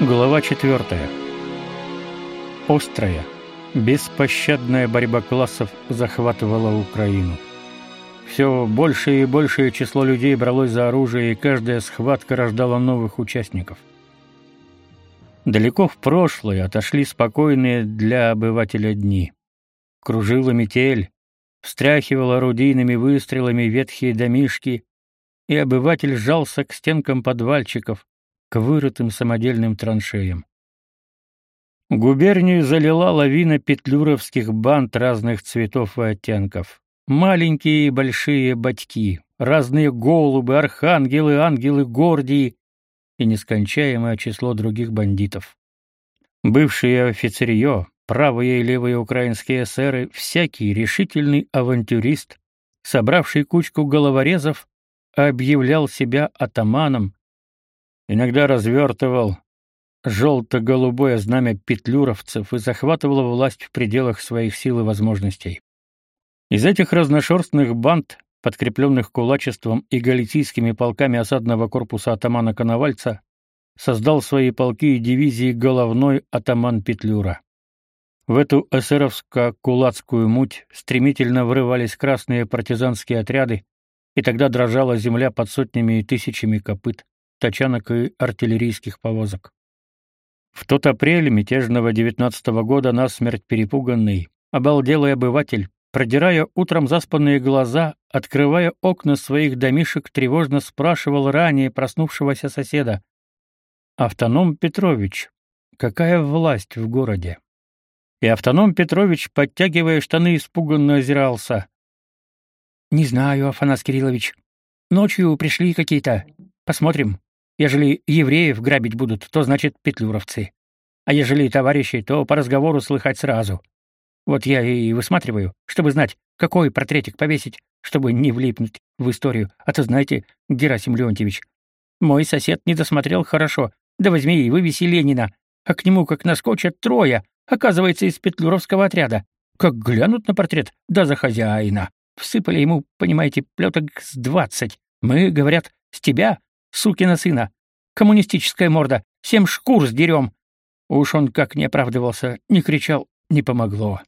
Глава 4. Острая, беспощадная борьба классов захватывала Украину. Все большее и большее число людей бралось за оружие, и каждая схватка рождала новых участников. Далеко в прошлое отошли спокойные для обывателя дни. Кружила метель, встряхивала орудийными выстрелами ветхие домишки, и обыватель сжался к стенкам подвальчиков, к вырытым самодельным траншеям. Губернию залила лавина петлюровских банд разных цветов и оттенков. Маленькие и большие батьки, разные голубы, архангелы, ангелы Гордии и нескончаемое число других бандитов. Бывшие офицерье, правые и левые украинские эсеры, всякий решительный авантюрист, собравший кучку головорезов, объявлял себя атаманом, иногда развертывал желто-голубое знамя петлюровцев и захватывал власть в пределах своих сил и возможностей. Из этих разношерстных банд, подкрепленных кулачеством и галицийскими полками осадного корпуса атамана Коновальца, создал свои полки и дивизии головной атаман Петлюра. В эту эсеровско-кулацкую муть стремительно врывались красные партизанские отряды, и тогда дрожала земля под сотнями и тысячами копыт тачанок и артиллерийских повозок. В тот апрель мятежного девятнадцатого года насмерть перепуганный, обалделый обыватель, продирая утром заспанные глаза, открывая окна своих домишек, тревожно спрашивал ранее проснувшегося соседа: "Автоном Петрович, какая власть в городе?" И автоном Петрович, подтягивая штаны, испуганно озирался. "Не знаю, Афанас Кириллович. Ночью пришли какие-то. Посмотрим. Ежели евреев грабить будут, то значит петлюровцы. А ежели товарищи, то по разговору слыхать сразу. Вот я и высматриваю, чтобы знать, какой портретик повесить, чтобы не влипнуть в историю. А то знаете, Герасим Леонтьевич, мой сосед не досмотрел хорошо. Да возьми и вывеси Ленина, а к нему как наскочат трое, оказывается, из петлюровского отряда. Как глянут на портрет, да за хозяина. Всыпали ему, понимаете, плеток с двадцать. Мы, говорят, с тебя, сукина сына. Коммунистическая морда. Всем шкур сдерем. Уж он как не оправдывался, не кричал, не помогло.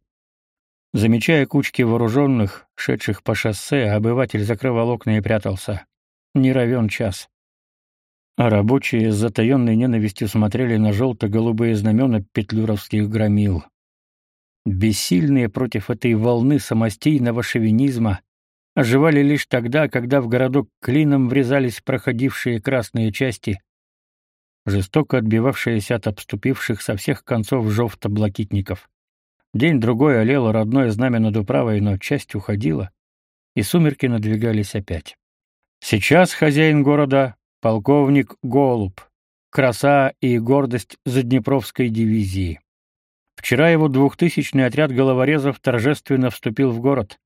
Замечая кучки вооруженных, шедших по шоссе, обыватель закрывал окна и прятался. Не равен час. А рабочие с затаенной ненавистью смотрели на желто-голубые знамена петлюровских громил. Бессильные против этой волны самостийного шовинизма, оживали лишь тогда, когда в городок клином врезались проходившие красные части, жестоко отбивавшиеся от обступивших со всех концов жовто-блакитников. День-другой олело родное знамя над управой, но часть уходила, и сумерки надвигались опять. Сейчас хозяин города — полковник Голуб, краса и гордость Заднепровской дивизии. Вчера его двухтысячный отряд головорезов торжественно вступил в город.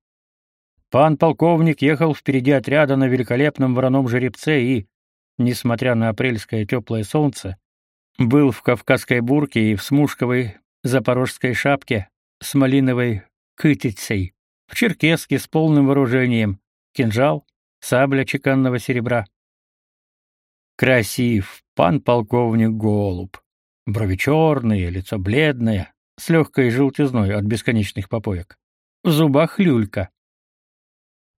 Пан полковник ехал впереди отряда на великолепном вороном жеребце и, несмотря на апрельское теплое солнце, был в кавказской бурке и в смушковой запорожской шапке с малиновой кытицей, в черкеске с полным вооружением, кинжал, сабля чеканного серебра. Красив, пан полковник Голуб. Брови черные, лицо бледное, с легкой желтизной от бесконечных попоек. В зубах люлька.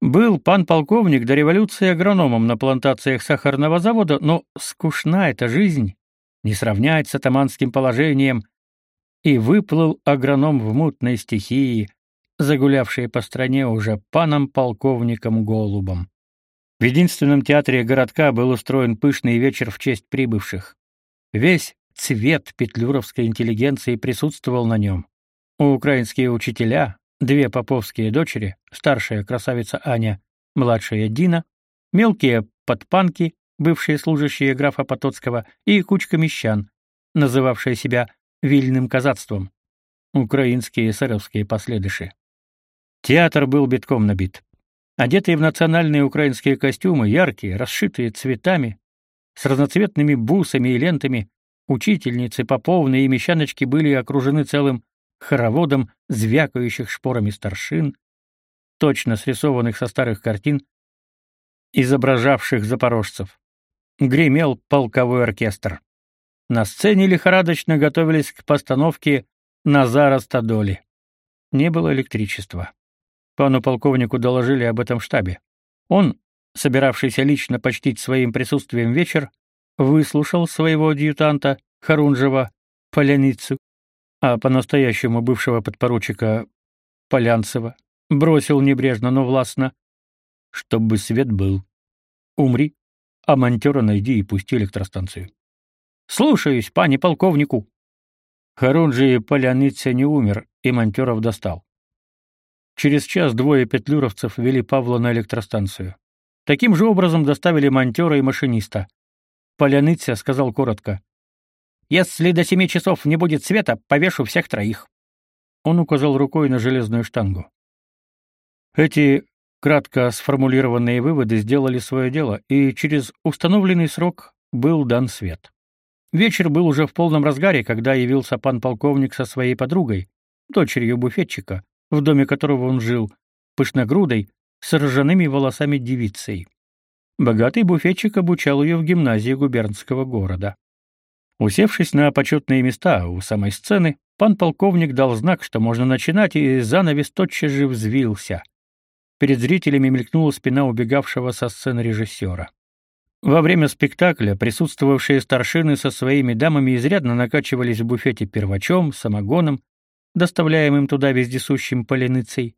Был пан полковник до революции агрономом на плантациях сахарного завода, но скучна эта жизнь, не сравнять с атаманским положением, и выплыл агроном в мутной стихии, загулявшей по стране уже паном полковником Голубом. В единственном театре городка был устроен пышный вечер в честь прибывших. Весь цвет петлюровской интеллигенции присутствовал на нем. Украинские учителя, две поповские дочери, старшая красавица Аня, младшая Дина, мелкие подпанки, бывшие служащие графа Потоцкого, и кучка мещан, называвшая себя вильным казацтвом, украинские эсеровские последыши. Театр был битком набит. Одетые в национальные украинские костюмы, яркие, расшитые цветами, с разноцветными бусами и лентами, учительницы, поповные и мещаночки были окружены целым хороводом звякающих шпорами старшин, точно срисованных со старых картин, изображавших запорожцев. Гремел полковой оркестр. На сцене лихорадочно готовились к постановке Назара Стадоли. Не было электричества. Пану полковнику доложили об этом в штабе. Он, собиравшийся лично почтить своим присутствием вечер, выслушал своего адъютанта Харунжева Поляницу, а по-настоящему бывшего подпоручика Полянцева бросил небрежно, но властно, чтобы свет был. Умри, а монтера найди и пусти электростанцию. Слушаюсь, пане полковнику. Харунжи Поляныца не умер, и монтеров достал. Через час двое петлюровцев вели Павла на электростанцию. Таким же образом доставили монтера и машиниста. Поляныця сказал коротко: "Если до семи часов не будет света, повешу всех троих". Он указал рукой на железную штангу. Эти кратко сформулированные выводы сделали свое дело, и через установленный срок был дан свет. Вечер был уже в полном разгаре, когда явился пан полковник со своей подругой, дочерью буфетчика, в доме которого он жил, пышногрудой, с ржаными волосами девицей. Богатый буфетчик обучал ее в гимназии губернского города. Усевшись на почетные места у самой сцены, пан полковник дал знак, что можно начинать, и занавес тотчас же взвился. Перед зрителями мелькнула спина убегавшего со сцены режиссера. Во время спектакля присутствовавшие старшины со своими дамами изрядно накачивались в буфете первачом, самогоном, доставляемым туда вездесущим поленыцей,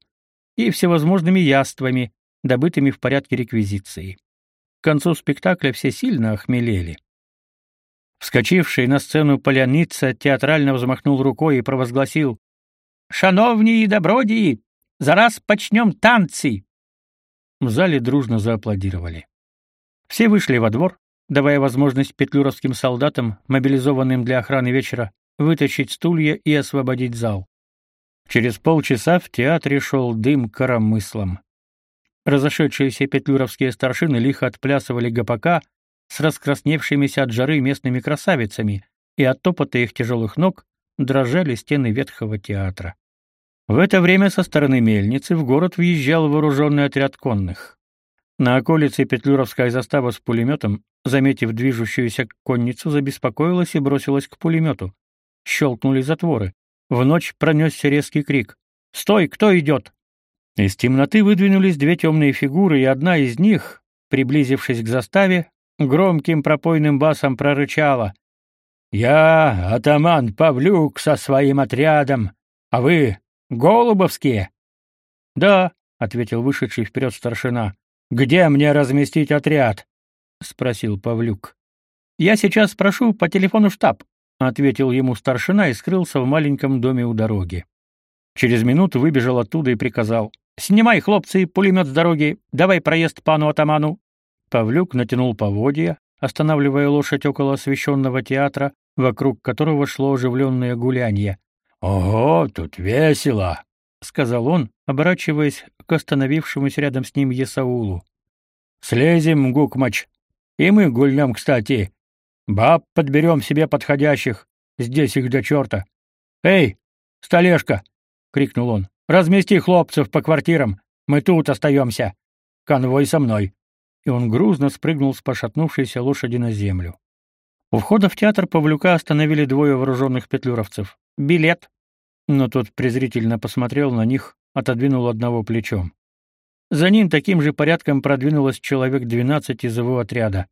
и всевозможными яствами, добытыми в порядке реквизиции. К концу спектакля все сильно охмелели. Вскочивший на сцену поляница театрально взмахнул рукой и провозгласил «Шановні добродії, Зараз почнем танцы!» В зале дружно зааплодировали. Все вышли во двор, давая возможность петлюровским солдатам, мобилизованным для охраны вечера, вытащить стулья и освободить зал. Через полчаса в театре шел дым коромыслом. Разошедшиеся петлюровские старшины лихо отплясывали гопака с раскрасневшимися от жары местными красавицами, и от топота их тяжелых ног дрожали стены ветхого театра. В это время со стороны мельницы в город въезжал вооруженный отряд конных. На околице Петлюровская застава с пулеметом, заметив движущуюся конницу, забеспокоилась и бросилась к пулемету. Щелкнули затворы. В ночь пронесся резкий крик. «Стой! Кто идет?» Из темноты выдвинулись две темные фигуры, и одна из них, приблизившись к заставе, громким пропойным басом прорычала. «Я атаман Павлюк со своим отрядом, а вы Голубовские? Да, ответил вышедший вперед старшина. Где мне разместить отряд? спросил Павлюк. Я сейчас спрошу по телефону штаб, ответил ему старшина и скрылся в маленьком доме у дороги. Через минуту выбежал оттуда и приказал: "Снимай, хлопцы, пулемет с дороги. Давай проезд пану атаману". Павлюк натянул поводья, останавливая лошадь около освещенного театра, вокруг которого шло оживленное гулянье. Ого, тут весело, сказал он, оборачиваясь к остановившемуся рядом с ним Есаулу. Слезем, Гукмач, и мы гульнем, кстати. Баб подберем себе подходящих, здесь их до черта. Эй, столешка, крикнул он. Размести хлопцев по квартирам, мы тут остаемся. Конвой со мной. И он грузно спрыгнул с пошатнувшейся лошади на землю. У входа в театр Павлюка остановили двое вооруженных петлюровцев. Билет. Но тот презрительно посмотрел на них, отодвинул одного плечом. За ним таким же порядком продвинулось человек двенадцать из его отряда.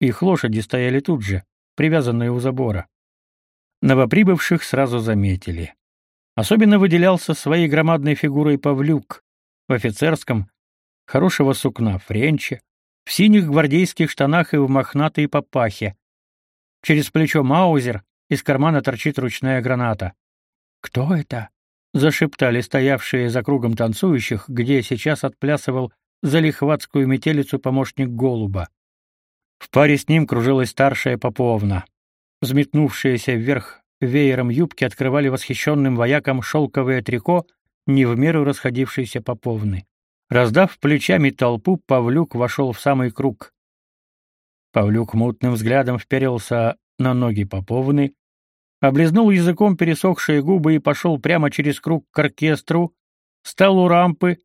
Их лошади стояли тут же, привязанные у забора. Новоприбывших сразу заметили. Особенно выделялся своей громадной фигурой Павлюк в офицерском, хорошего сукна френче, в синих гвардейских штанах и в мохнатой папахе. Через плечо маузер, из кармана торчит ручная граната. Кто это? зашептали стоявшие за кругом танцующих, где сейчас отплясывал залихватскую метелицу помощник Голуба. В паре с ним кружилась старшая Поповна. Взметнувшиеся вверх веером юбки открывали восхищенным воякам шелковое трико, не в меру расходившейся Поповны. Раздав плечами толпу, Павлюк вошел в самый круг. Павлюк мутным взглядом вперился на ноги Поповны, облизнул языком пересохшие губы и пошел прямо через круг к оркестру, стал у рампы,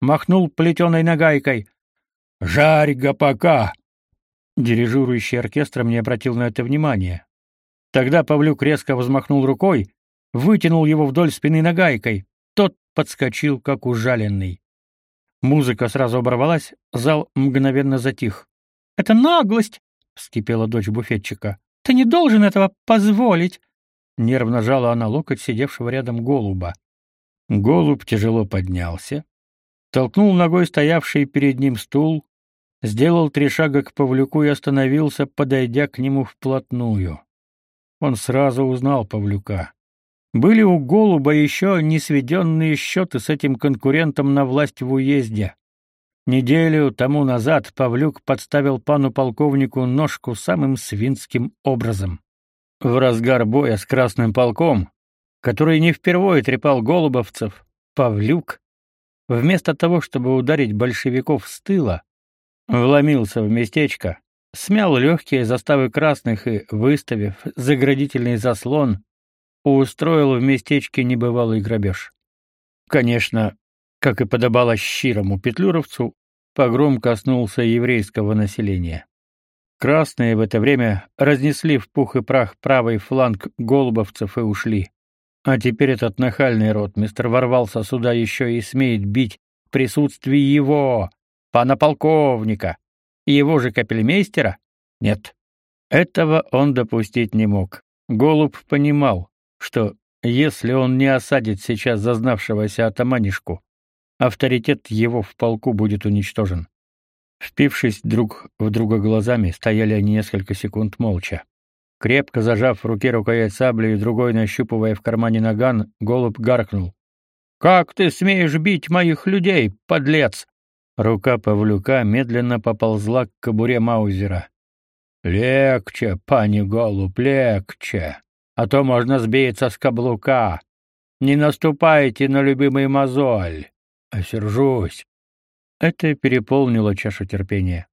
махнул плетеной нагайкой. «Жарь гопака!» Дирижирующий оркестром не обратил на это внимания. Тогда Павлюк резко взмахнул рукой, вытянул его вдоль спины нагайкой. Тот подскочил, как ужаленный. Музыка сразу оборвалась, зал мгновенно затих. «Это наглость!» — вскипела дочь буфетчика. «Ты не должен этого позволить!» Нервно жала она локоть сидевшего рядом голуба. Голубь тяжело поднялся, толкнул ногой стоявший перед ним стул, сделал три шага к Павлюку и остановился, подойдя к нему вплотную. Он сразу узнал Павлюка. Были у Голуба еще не сведенные счеты с этим конкурентом на власть в уезде. Неделю тому назад Павлюк подставил пану полковнику ножку самым свинским образом. В разгар боя с Красным полком, который не впервые трепал голубовцев, Павлюк, вместо того, чтобы ударить большевиков с тыла, вломился в местечко, смял легкие заставы красных и, выставив заградительный заслон, устроил в местечке небывалый грабеж. Конечно, как и подобало щирому петлюровцу, погром коснулся еврейского населения. Красные в это время разнесли в пух и прах правый фланг голубовцев и ушли. А теперь этот нахальный ротмистр ворвался сюда еще и смеет бить в присутствии его, пана полковника, его же капельмейстера? Нет, этого он допустить не мог. Голуб понимал, что если он не осадит сейчас зазнавшегося атаманишку, авторитет его в полку будет уничтожен. Впившись друг в друга глазами, стояли они несколько секунд молча. Крепко зажав в руке рукоять сабли и другой нащупывая в кармане наган, голубь гаркнул. «Как ты смеешь бить моих людей, подлец?» Рука Павлюка медленно поползла к кобуре Маузера. «Легче, пани голубь, легче!» А то можно сбиться с каблука. Не наступайте на любимый мозоль. Осержусь. Это переполнило чашу терпения.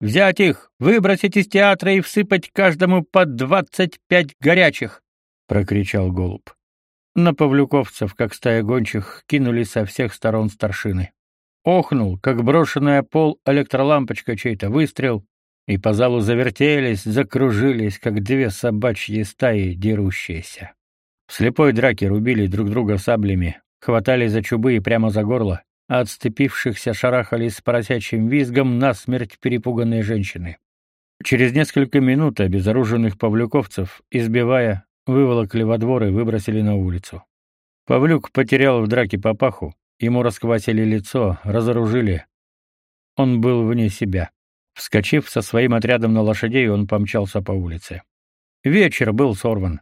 Взять их, выбросить из театра и всыпать каждому по двадцать пять горячих, прокричал голубь. На павлюковцев, как стая гончих, кинулись со всех сторон старшины. Охнул, как брошенная пол электролампочка чей-то выстрел, и по залу завертелись, закружились, как две собачьи стаи, дерущиеся. В слепой драке рубили друг друга саблями, хватали за чубы и прямо за горло, а отступившихся шарахались с поросячьим визгом насмерть перепуганные женщины. Через несколько минут обезоруженных павлюковцев, избивая, выволокли во двор и выбросили на улицу. Павлюк потерял в драке папаху, ему расквасили лицо, разоружили. Он был вне себя. Вскочив со своим отрядом на лошадей, он помчался по улице. Вечер был сорван.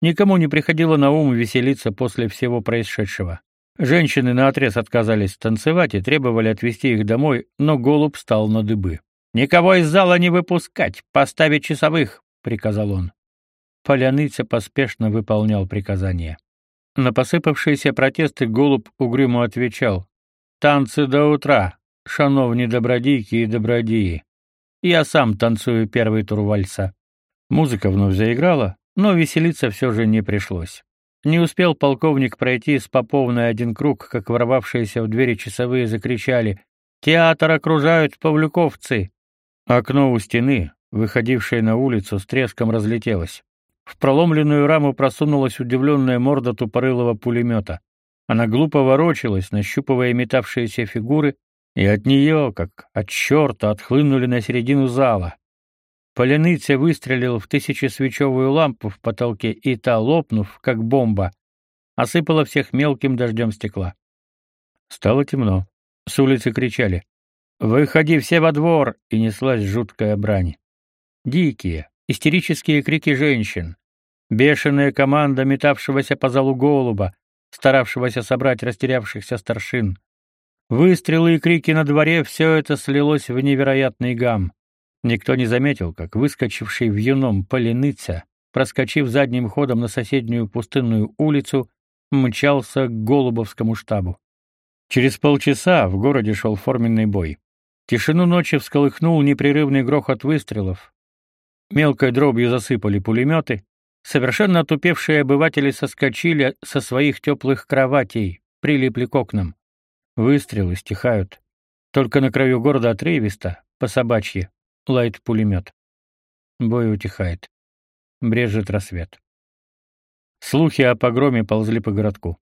Никому не приходило на ум веселиться после всего происшедшего. Женщины наотрез отказались танцевать и требовали отвезти их домой, но голубь стал на дыбы. «Никого из зала не выпускать! Поставить часовых!» — приказал он. Поляныца поспешно выполнял приказание. На посыпавшиеся протесты голубь угрюмо отвечал. «Танцы до утра, шановні добродійки и добродії. Я сам танцую первый тур вальса. Музыка вновь заиграла, но веселиться все же не пришлось. Не успел полковник пройти с Поповной один круг, как ворвавшиеся в двери часовые закричали «Театр окружают павлюковцы!». Окно у стены, выходившее на улицу, с треском разлетелось. В проломленную раму просунулась удивленная морда тупорылого пулемета. Она глупо ворочалась, нащупывая метавшиеся фигуры, и от нее, как от черта, отхлынули на середину зала. Поляныця выстрелил в тысячесвечевую лампу в потолке, и та, лопнув, как бомба, осыпала всех мелким дождем стекла. Стало темно. С улицы кричали «Выходи все во двор!» и неслась жуткая брань. Дикие, истерические крики женщин, бешеная команда метавшегося по залу голуба, старавшегося собрать растерявшихся старшин, Выстрелы и крики на дворе — все это слилось в невероятный гам. Никто не заметил, как выскочивший в юном поленыца, проскочив задним ходом на соседнюю пустынную улицу, мчался к Голубовскому штабу. Через полчаса в городе шел форменный бой. Тишину ночи всколыхнул непрерывный грохот выстрелов. Мелкой дробью засыпали пулеметы. Совершенно отупевшие обыватели соскочили со своих теплых кроватей, прилипли к окнам. Выстрелы стихают. Только на краю города отрывисто, по собачьи, лает пулемет. Бой утихает. брежет рассвет. Слухи о погроме ползли по городку.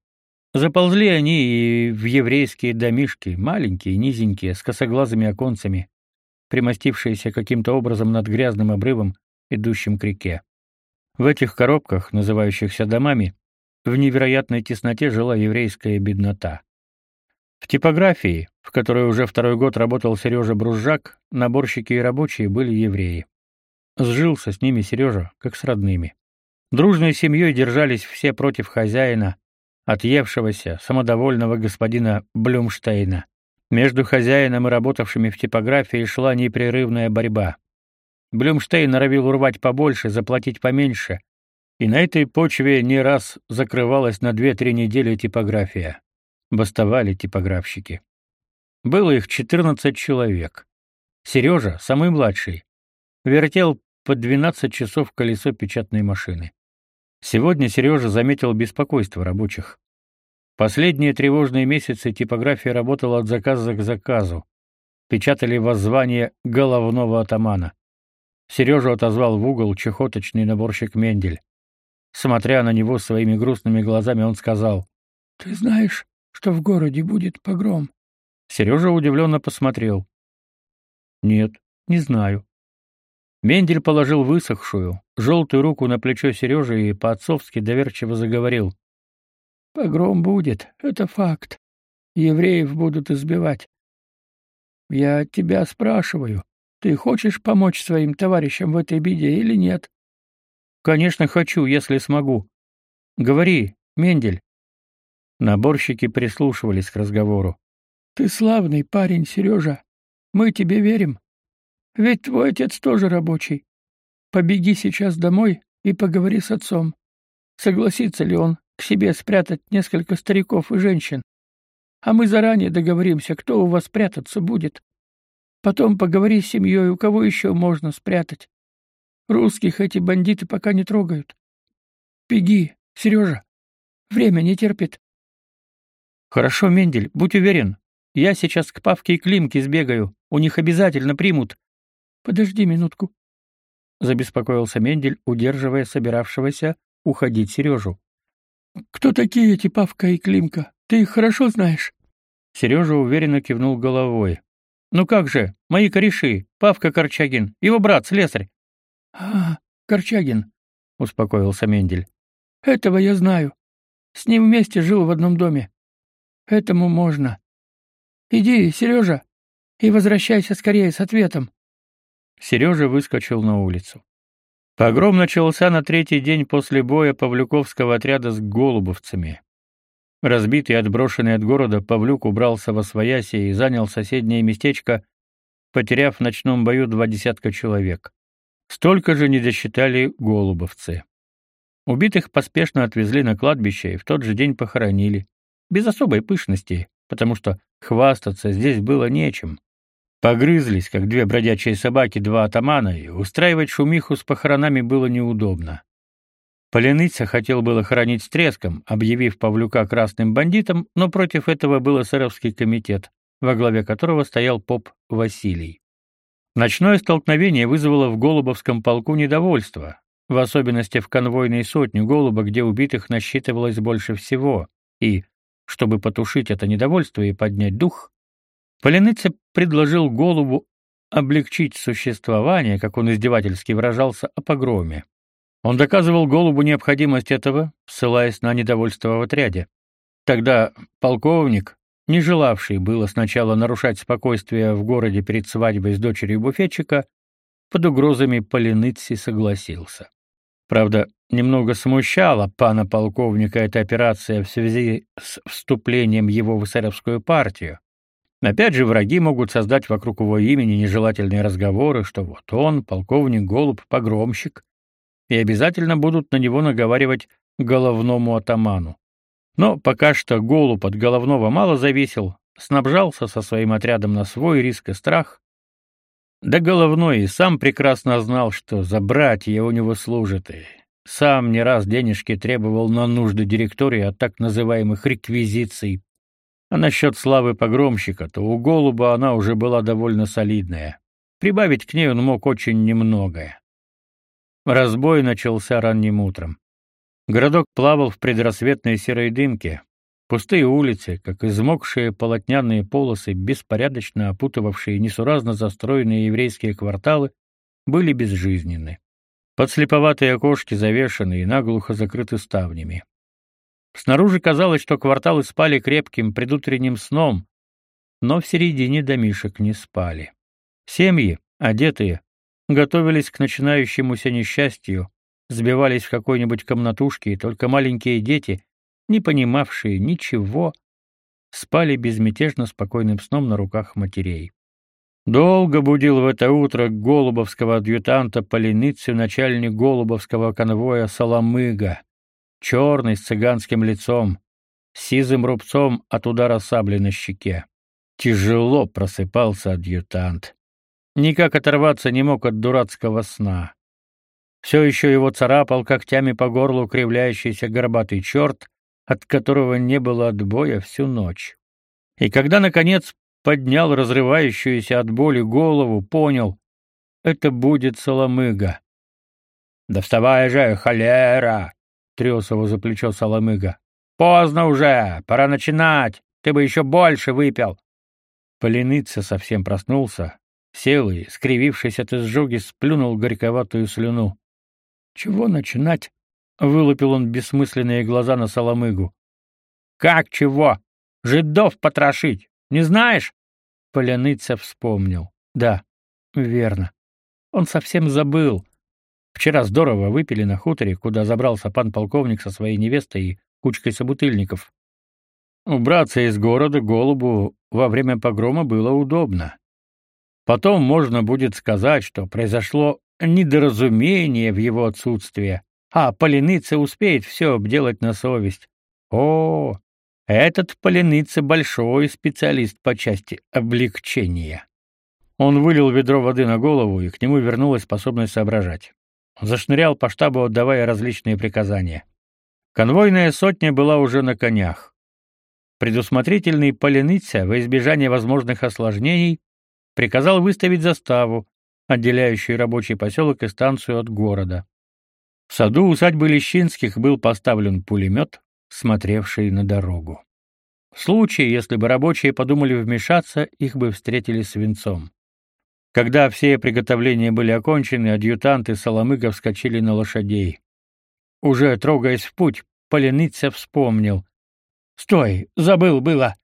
Заползли они и в еврейские домишки, маленькие, низенькие, с косоглазыми оконцами, примостившиеся каким-то образом над грязным обрывом, идущим к реке. В этих коробках, называющихся домами, в невероятной тесноте жила еврейская беднота. В типографии, в которой уже второй год работал Сережа Бружак, наборщики и рабочие были евреи. Сжился с ними Сережа, как с родными. Дружной семьей держались все против хозяина, отъевшегося, самодовольного господина Блюмштейна. Между хозяином и работавшими в типографии шла непрерывная борьба. Блюмштейн норовил урвать побольше, заплатить поменьше, и на этой почве не раз закрывалась на две-три недели типография. Бастовали типографщики. Было их 14 человек. Сережа, самый младший, вертел по 12 часов колесо печатной машины. Сегодня Сережа заметил беспокойство рабочих. Последние тревожные месяцы типография работала от заказа к заказу. Печатали воззвание головного атамана. Сережу отозвал в угол чехоточный наборщик Мендель. Смотря на него своими грустными глазами, он сказал: "Ты знаешь, что в городе будет погром?" Сережа удивленно посмотрел. "Нет, не знаю. Мендель положил высохшую, желтую руку на плечо Сережи и по-отцовски доверчиво заговорил. «Погром будет, это факт. Евреев будут избивать. Я тебя спрашиваю, ты хочешь помочь своим товарищам в этой беде или нет?» «Конечно хочу, если смогу. Говори, Мендель». Наборщики прислушивались к разговору. «Ты славный парень, Сережа. Мы тебе верим. Ведь твой отец тоже рабочий. Побеги сейчас домой и поговори с отцом. Согласится ли он к себе спрятать несколько стариков и женщин? А мы заранее договоримся, кто у вас прятаться будет. Потом поговори с семьей, у кого еще можно спрятать. Русских эти бандиты пока не трогают. Беги, Сережа. Время не терпит. Хорошо, Мендель, будь уверен. Я сейчас к Павке и Климке сбегаю. У них обязательно примут. Подожди минутку, забеспокоился Мендель, удерживая собиравшегося уходить Сережу. Кто такие эти Павка и Климка? Ты их хорошо знаешь? Сережа уверенно кивнул головой. Ну как же, мои кореши, Павка Корчагин, его брат слесарь. А, Корчагин, успокоился Мендель. Этого я знаю. С ним вместе жил в одном доме. Этому можно. Иди, Сережа, и возвращайся скорее с ответом. Сережа выскочил на улицу. Погром начался на третий день после боя Павлюковского отряда с голубовцами. Разбитый и отброшенный от города, Павлюк убрался во свояси и занял соседнее местечко, потеряв в ночном бою два десятка человек. Столько же не досчитали голубовцы. Убитых поспешно отвезли на кладбище и в тот же день похоронили, без особой пышности, потому что хвастаться здесь было нечем. Погрызлись, как две бродячие собаки, два атамана, и устраивать шумиху с похоронами было неудобно. Поленыца хотел было хоронить с треском, объявив Павлюка красным бандитом, но против этого был эсеровский комитет, во главе которого стоял поп Василий. Ночное столкновение вызвало в Голубовском полку недовольство, в особенности в конвойной сотне Голуба, где убитых насчитывалось больше всего, и, чтобы потушить это недовольство и поднять дух, Поленыца предложил Голубу облегчить существование, как он издевательски выражался, о погроме. Он доказывал Голубу необходимость этого, ссылаясь на недовольство в отряде. Тогда полковник, не желавший было сначала нарушать спокойствие в городе перед свадьбой с дочерью буфетчика, под угрозами Поленыци согласился. Правда, немного смущала пана полковника эта операция в связи с вступлением его в эсеровскую партию. Опять же, враги могут создать вокруг его имени нежелательные разговоры, что вот он, полковник Голуб, погромщик, и обязательно будут на него наговаривать головному атаману. Но пока что Голуб от головного мало зависел, снабжался со своим отрядом на свой риск и страх. Да головной и сам прекрасно знал, что за братья у него служат, и сам не раз денежки требовал на нужды директории от так называемых реквизиций а насчет славы погромщика, то у Голуба она уже была довольно солидная. Прибавить к ней он мог очень немногое. Разбой начался ранним утром. Городок плавал в предрассветной серой дымке. Пустые улицы, как измокшие полотняные полосы, беспорядочно опутывавшие несуразно застроенные еврейские кварталы, были безжизненны. Подслеповатые окошки завешаны и наглухо закрыты ставнями. Снаружи казалось, что кварталы спали крепким предутренним сном, но в середине домишек не спали. Семьи, одетые, готовились к начинающемуся несчастью, сбивались в какой-нибудь комнатушке, и только маленькие дети, не понимавшие ничего, спали безмятежно спокойным сном на руках матерей. Долго будил в это утро голубовского адъютанта Полиницу начальник голубовского конвоя Соломыга, черный с цыганским лицом, с сизым рубцом от удара сабли на щеке. Тяжело просыпался адъютант. Никак оторваться не мог от дурацкого сна. Все еще его царапал когтями по горлу кривляющийся горбатый черт, от которого не было отбоя всю ночь. И когда, наконец, поднял разрывающуюся от боли голову, понял — это будет Соломыга. «Да вставай же, холера!» — тряс его за плечо Соломыга. «Поздно уже, пора начинать, ты бы еще больше выпил!» Поленыца совсем проснулся, сел и, скривившись от изжоги, сплюнул горьковатую слюну. Чего начинать? Вылупил он бессмысленные глаза на Соломыгу. Как чего? Жидов потрошить? Не знаешь? Поляныца вспомнил. Да, верно. Он совсем забыл. Вчера здорово выпили на хуторе, куда забрался пан полковник со своей невестой и кучкой собутыльников. Убраться из города Голубу во время погрома было удобно. Потом можно будет сказать, что произошло недоразумение в его отсутствие, а Полиныца успеет все обделать на совесть. О, этот Полиныца большой специалист по части облегчения. Он вылил ведро воды на голову, и к нему вернулась способность соображать. Он зашнырял по штабу, отдавая различные приказания. Конвойная сотня была уже на конях. Предусмотрительный Полиныца, во избежание возможных осложнений, приказал выставить заставу, отделяющую рабочий поселок и станцию от города. В саду усадьбы Лещинских был поставлен пулемет, смотревший на дорогу. В случае, если бы рабочие подумали вмешаться, их бы встретили свинцом. Когда все приготовления были окончены, адъютанты Соломыга вскочили на лошадей. Уже трогаясь в путь, Поленыца вспомнил. «Стой, забыл было!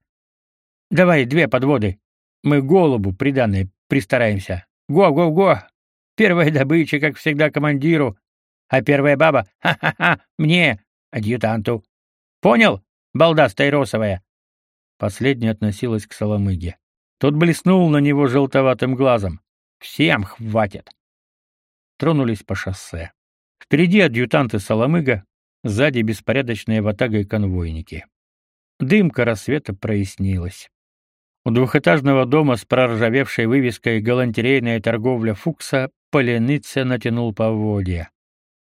Давай две подводы, мы голубу приданное пристараемся. Го-го-го! Первая добыча, как всегда, командиру, а первая баба — ха-ха-ха, мне, адъютанту. Понял, балда стайросовая?» Последняя относилась к Соломыге. Тот блеснул на него желтоватым глазом. «Всем хватит!» Тронулись по шоссе. Впереди адъютанты Соломыга, сзади беспорядочные ватага и конвойники. Дымка рассвета прояснилась. У двухэтажного дома с проржавевшей вывеской «Галантерейная торговля Фукса» поленыца натянул поводья.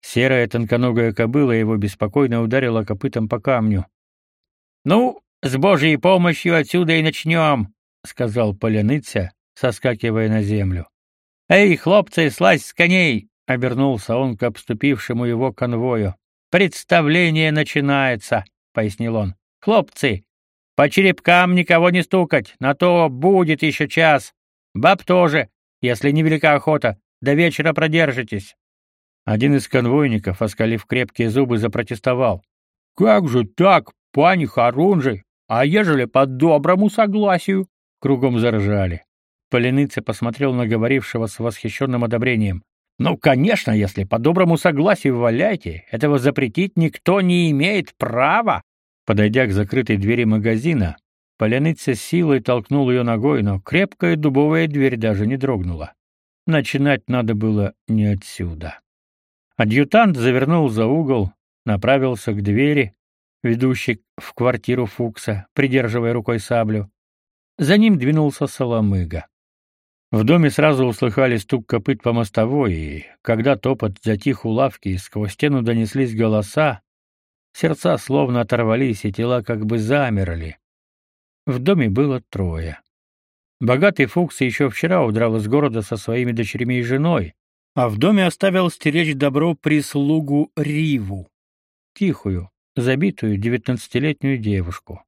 Серая тонконогая кобыла его беспокойно ударила копытом по камню. «Ну, с Божьей помощью отсюда и начнем», — сказал поленыца, соскакивая на землю. «Эй, хлопцы, слазь с коней!» — обернулся он к обступившему его конвою. «Представление начинается», — пояснил он. «Хлопцы, по черепкам никого не стукать, на то будет еще час. Баб тоже, если не велика охота, до вечера продержитесь. Один из конвойников, оскалив крепкие зубы, запротестовал. Как же так, пани Харунжи? А ежели по доброму согласию? Кругом заржали. Поленыца посмотрел на говорившего с восхищенным одобрением. Ну, конечно, если по доброму согласию валяйте, этого запретить никто не имеет права. Подойдя к закрытой двери магазина, Поляныца силой толкнул ее ногой, но крепкая дубовая дверь даже не дрогнула. Начинать надо было не отсюда. Адъютант завернул за угол, направился к двери, ведущей в квартиру Фукса, придерживая рукой саблю. За ним двинулся Соломыга. В доме сразу услыхали стук копыт по мостовой, и когда топот затих у лавки и сквозь стену донеслись голоса, Сердца словно оторвались, и тела как бы замерли. В доме было трое. Богатый Фукс еще вчера удрал из города со своими дочерьми и женой, а в доме оставил стеречь добро прислугу Риву, тихую, забитую девятнадцатилетнюю девушку.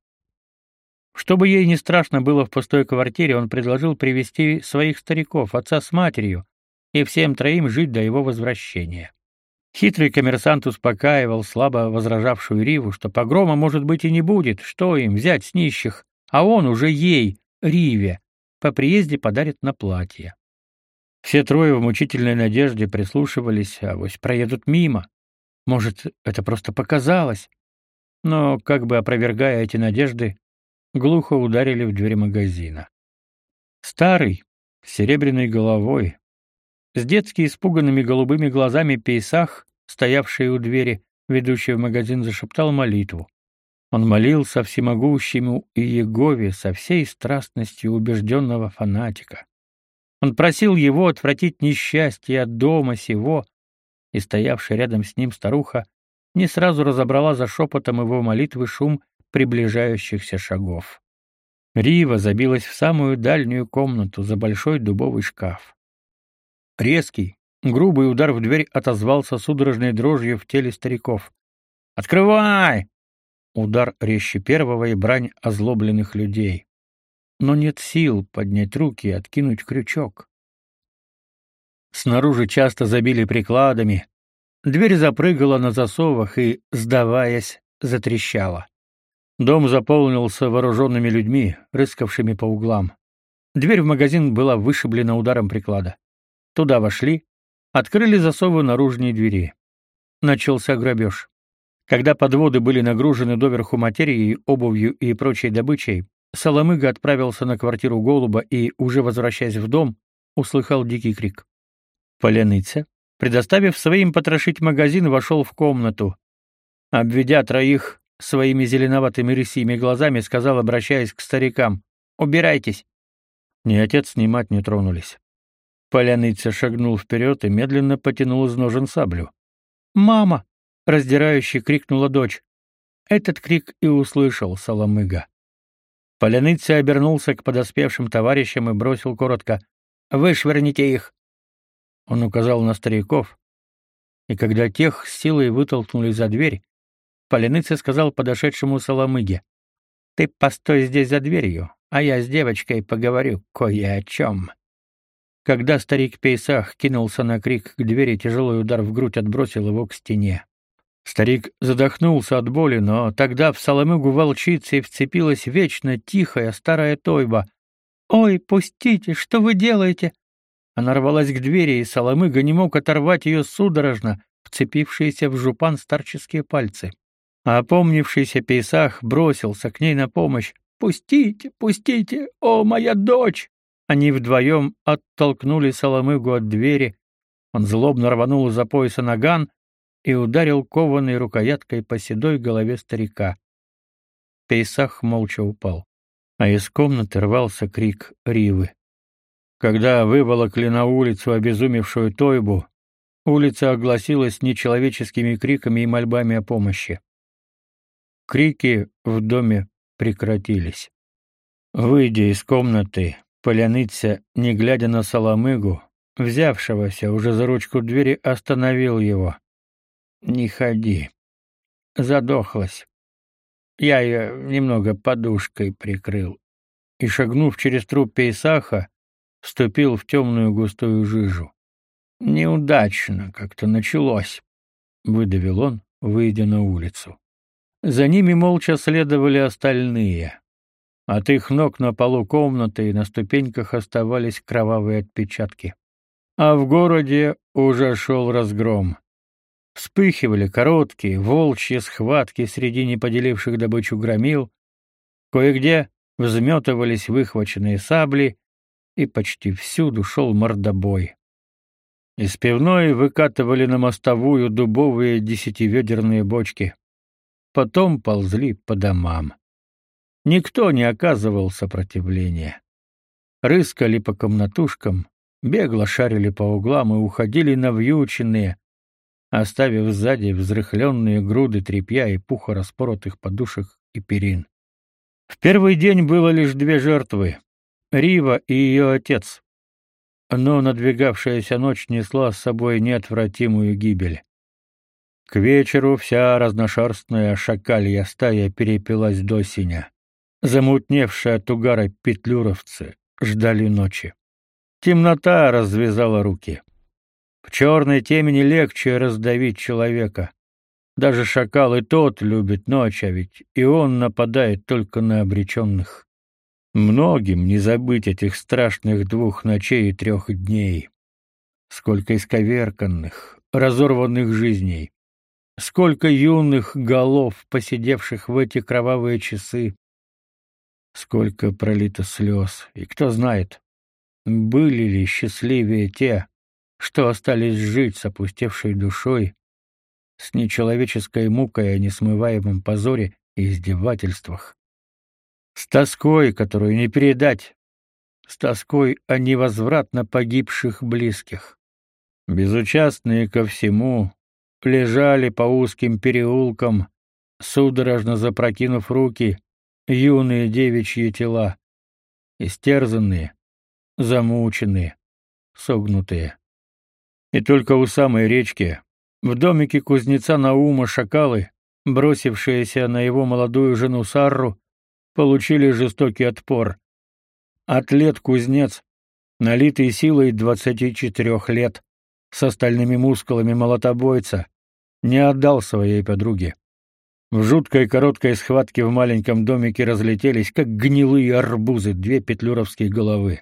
Чтобы ей не страшно было в пустой квартире, он предложил привести своих стариков, отца с матерью, и всем троим жить до его возвращения. Хитрый коммерсант успокаивал слабо возражавшую Риву, что погрома может быть и не будет, что им взять с нищих, а он уже ей, Риве, по приезде подарит на платье. Все трое в мучительной надежде прислушивались, а вось проедут мимо. Может, это просто показалось. Но, как бы опровергая эти надежды, глухо ударили в дверь магазина. Старый, с серебряной головой, с детски испуганными голубыми глазами пейсах, стоявший у двери, ведущий в магазин, зашептал молитву. Он молился всемогущему Иегове со всей страстностью убежденного фанатика. Он просил его отвратить несчастье от дома сего, и стоявшая рядом с ним старуха не сразу разобрала за шепотом его молитвы шум приближающихся шагов. Рива забилась в самую дальнюю комнату за большой дубовый шкаф. Резкий, грубый удар в дверь отозвался судорожной дрожью в теле стариков. «Открывай!» Удар резче первого и брань озлобленных людей. Но нет сил поднять руки и откинуть крючок. Снаружи часто забили прикладами. Дверь запрыгала на засовах и, сдаваясь, затрещала. Дом заполнился вооруженными людьми, рыскавшими по углам. Дверь в магазин была вышиблена ударом приклада. Туда вошли, открыли засовы наружной двери. Начался грабеж. Когда подводы были нагружены доверху материей, обувью и прочей добычей, Соломыга отправился на квартиру Голуба и, уже возвращаясь в дом, услыхал дикий крик. Поляныца, предоставив своим потрошить магазин, вошел в комнату. Обведя троих своими зеленоватыми рысьими глазами сказал, обращаясь к старикам: "Убирайтесь". Ни отец, ни мать не тронулись. Поляныца шагнул вперед и медленно потянул из ножен саблю. "Мама!" раздирающе крикнула дочь. Этот крик и услышал Соломыга. Поляныца обернулся к подоспевшим товарищам и бросил коротко: "Вышвырните их". Он указал на стариков, и когда тех с силой вытолкнули за дверь, Поляныца сказал подошедшему Соломыге: "Ты постой здесь за дверью, а я с девочкой поговорю кое о чем». Когда старик Пейсах кинулся на крик к двери, тяжелый удар в грудь отбросил его к стене. Старик задохнулся от боли, но тогда в Соломыгу волчицы вцепилась вечно тихая старая тойба. «Ой, пустите, что вы делаете?» Она рвалась к двери, и Соломыга не мог оторвать ее судорожно, вцепившиеся в жупан старческие пальцы. А опомнившийся Пейсах бросился к ней на помощь. «Пустите, пустите! О, моя дочь!» Они вдвоем оттолкнули Соломыгу от двери. Он злобно рванул из-за пояса наган и ударил кованой рукояткой по седой голове старика. Пейсах молча упал. А из комнаты рвался крик Ривы. Когда выволокли на улицу обезумевшую Тойбу, улица огласилась нечеловеческими криками и мольбами о помощи. Крики в доме прекратились. Выйдя из комнаты, Поляныця, не глядя на Соломыгу, взявшегося уже за ручку двери, остановил его. «Не ходи. Задохлась. Я ее немного подушкой прикрыл». И, шагнув через труп Пейсаха, вступил в темную густую жижу. «Неудачно как-то началось», — выдавил он, выйдя на улицу. За ними молча следовали остальные. От их ног на полу комнаты и на ступеньках оставались кровавые отпечатки. А в городе уже шел разгром. Вспыхивали короткие, волчьи схватки среди неподеливших добычу громил. Кое-где взметывались выхваченные сабли, и почти всюду шел мордобой. Из пивной выкатывали на мостовую дубовые десятиведерные бочки потом ползли по домам. Никто не оказывал сопротивления. Рыскали по комнатушкам, бегло шарили по углам и уходили навьюченные, оставив сзади взрыхленные груды тряпья и пуха распоротых подушек и перин. В первый день было лишь две жертвы — Рива и ее отец. но надвигавшаяся ночь несла с собой неотвратимую гибель. К вечеру вся разношерстная шакалья стая перепилась до синя. Замутневшие от угара петлюровцы ждали ночи. Темнота развязала руки. В черной темени легче раздавить человека. Даже шакал и тот любит ночь, а ведь и он нападает только на обреченных. Многим не забыть этих страшных двух ночей и трех дней. Сколько исковерканных, разорванных жизней. Сколько юных голов, посидевших в эти кровавые часы. Сколько пролито слез. И кто знает, были ли счастливее те, что остались жить с опустевшей душой, с нечеловеческой мукой о несмываемом позоре и издевательствах, с тоской, которую не передать, с тоской о невозвратно погибших близких. Безучастные ко всему, лежали по узким переулкам, судорожно запрокинув руки, юные девичьи тела, истерзанные, замученные, согнутые. И только у самой речки, в домике кузнеца Наума шакалы, бросившиеся на его молодую жену Сарру, получили жестокий отпор. Атлет-кузнец, налитый силой 24 лет, с остальными мускулами молотобойца, не отдал своей подруге. В жуткой короткой схватке в маленьком домике разлетелись, как гнилые арбузы, две петлюровские головы.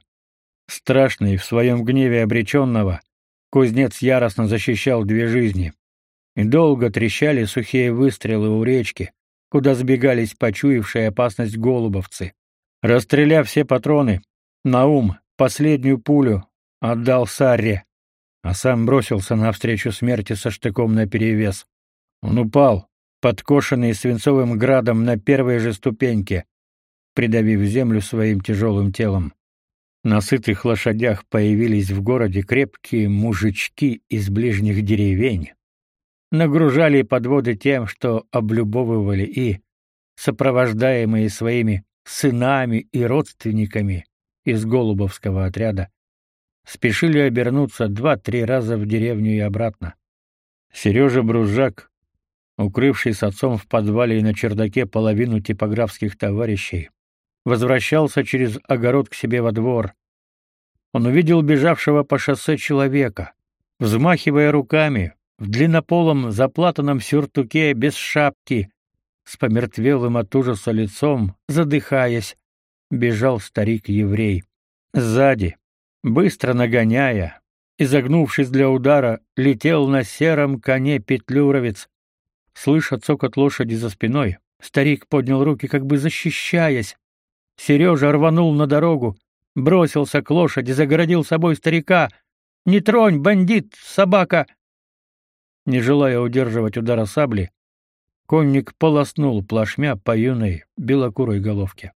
Страшный в своем гневе обреченного, Кузнец яростно защищал две жизни. И долго трещали сухие выстрелы у речки, куда сбегались почуявшие опасность голубовцы. Расстреляв все патроны, Наум последнюю пулю отдал Сарре, а сам бросился навстречу смерти со штыком наперевес. Он упал, подкошенный свинцовым градом на первой же ступеньке, придавив землю своим тяжелым телом. На сытых лошадях появились в городе крепкие мужички из ближних деревень. Нагружали подводы тем, что облюбовывали и, сопровождаемые своими сынами и родственниками из голубовского отряда, спешили обернуться два-три раза в деревню и обратно. Сережа Бружак, укрывший с отцом в подвале и на чердаке половину типографских товарищей, возвращался через огород к себе во двор. Он увидел бежавшего по шоссе человека. Взмахивая руками, в длиннополом заплатанном сюртуке без шапки, с помертвелым от ужаса лицом, задыхаясь, бежал старик-еврей. Сзади, быстро нагоняя, изогнувшись для удара, летел на сером коне петлюровец. Слыша цокот лошади за спиной, старик поднял руки, как бы защищаясь, Сережа рванул на дорогу, бросился к лошади, загородил собой старика. «Не тронь, бандит, собака!» Не желая удерживать удара сабли, конник полоснул плашмя по юной белокурой головке.